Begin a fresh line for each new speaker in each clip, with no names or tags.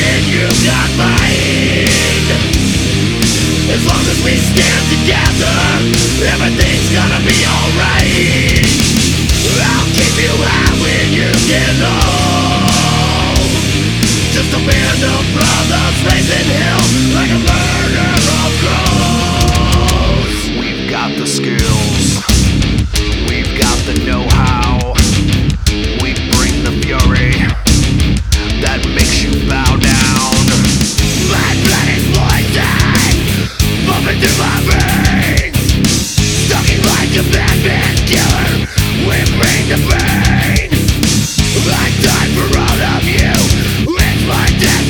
thinking you've got mine As long as we stand together Everything's gonna be alright.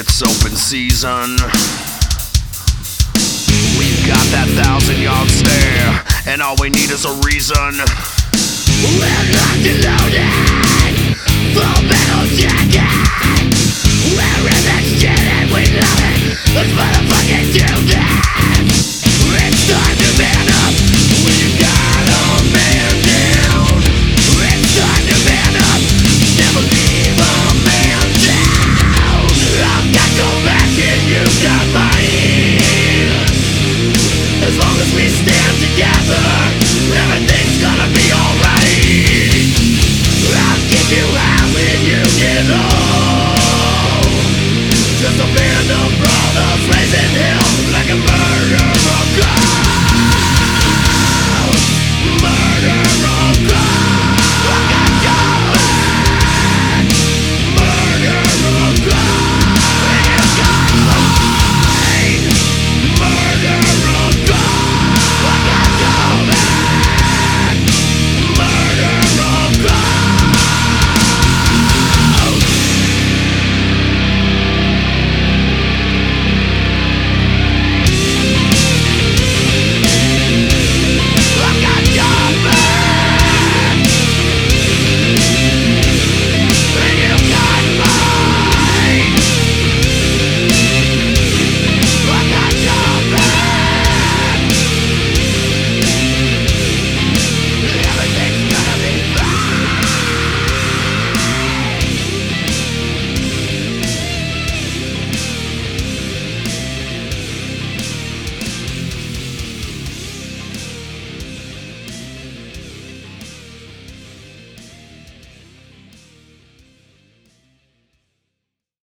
its open season. We've got that thousand yard stare, and all we need is a reason. We're and loaded, full jacket. Shut up!